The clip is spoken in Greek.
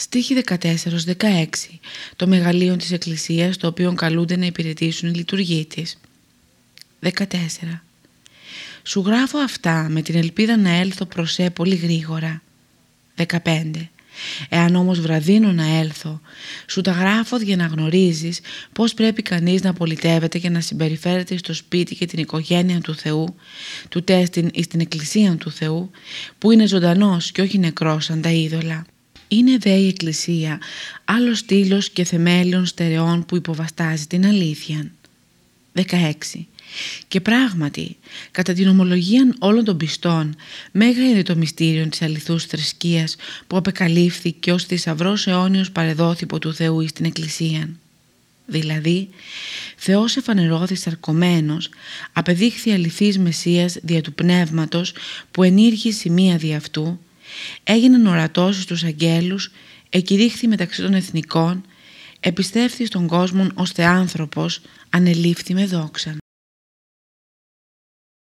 Στοίχη 14-16 Το μεγαλείο της Εκκλησίας το οποίο καλούνται να υπηρετήσουν οι λειτουργοί της. 14 Σου γράφω αυτά με την ελπίδα να έλθω προς σε πολύ γρήγορα. 15 Εάν όμως βραδύνω να έλθω, σου τα γράφω για να γνωρίζεις πώς πρέπει κανείς να πολιτεύεται και να συμπεριφέρεται στο σπίτι και την οικογένεια του Θεού, του τέστην ή στην εκκλησία του Θεού, που είναι ζωντανός και όχι νεκρός σαν τα είδωλα. Είναι δε η Εκκλησία άλλος στήλος και θεμέλιων στερεών που υποβαστάζει την αλήθεια. 16. Και πράγματι, κατά την ομολογία όλων των πιστών, μέγα είναι το μυστήριο της αληθούς θρησκείας που απεκαλύφθηκε ως θησαυρός αιώνιος παρεδόθυπο του Θεού στην Εκκλησία. Δηλαδή, Θεός εφανερώθη αρκωμένος, απεδείχθη αληθής Μεσσίας δια του Πνεύματος που ενήργει σημεία δι' αυτού, έγιναν ορατός στους αγγέλους, εκηρύχθη μεταξύ των εθνικών, επιστεύθη στον κόσμο ως θεάνθρωπος, ανελήφθη με δόξαν.